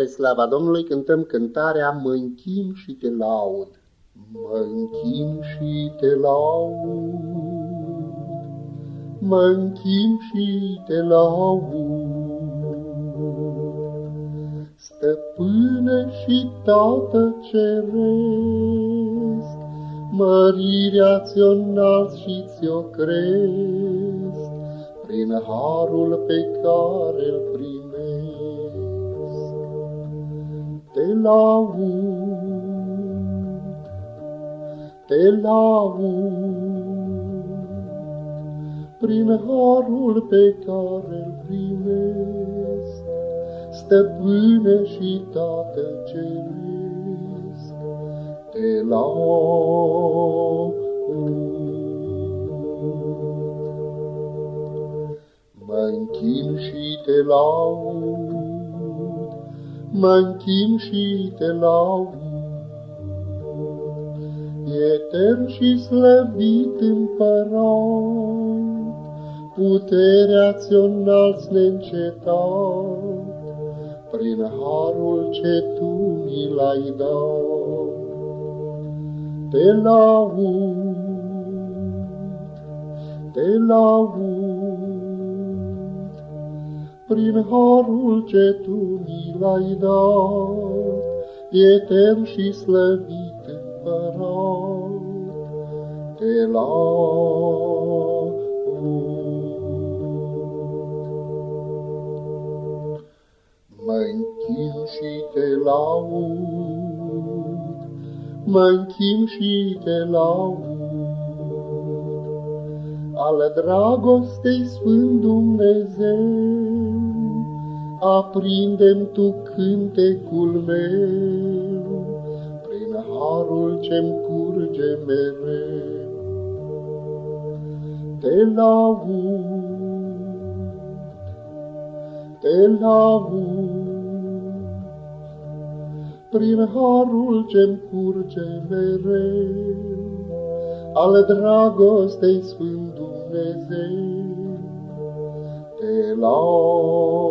Spre slava Domnului cântăm cântarea Mă închim și te laud. Mă închim și te laud, mă închim și te laud. Stăpâne și Tată ceresc, mărirea ți-o și ți-o cresc, prin harul pe care îl primesc. Laud, te laud, prin harul pe care îl primesc, stăpâne și tată ceresc, te laud. Mă închin și te laud, mă închin și te laud, etern și slăvit împărat, puterea ți-o înalți neîncetat, prin harul ce tu mi l-ai dat. Te laud, te laud, prin harul ce tu mi l-ai dat, etern și slăvit împărat, te laud. Mă închin și te laud, mă închin și te laud, al dragostei Sfânt Dumnezeu, aprindem tu cântecul meu, harul ce-mi curge mereu. Te laud, te laud, prin harul ce-mi curge mereu, al dragostei Sfânt Dumnezeu, te laud.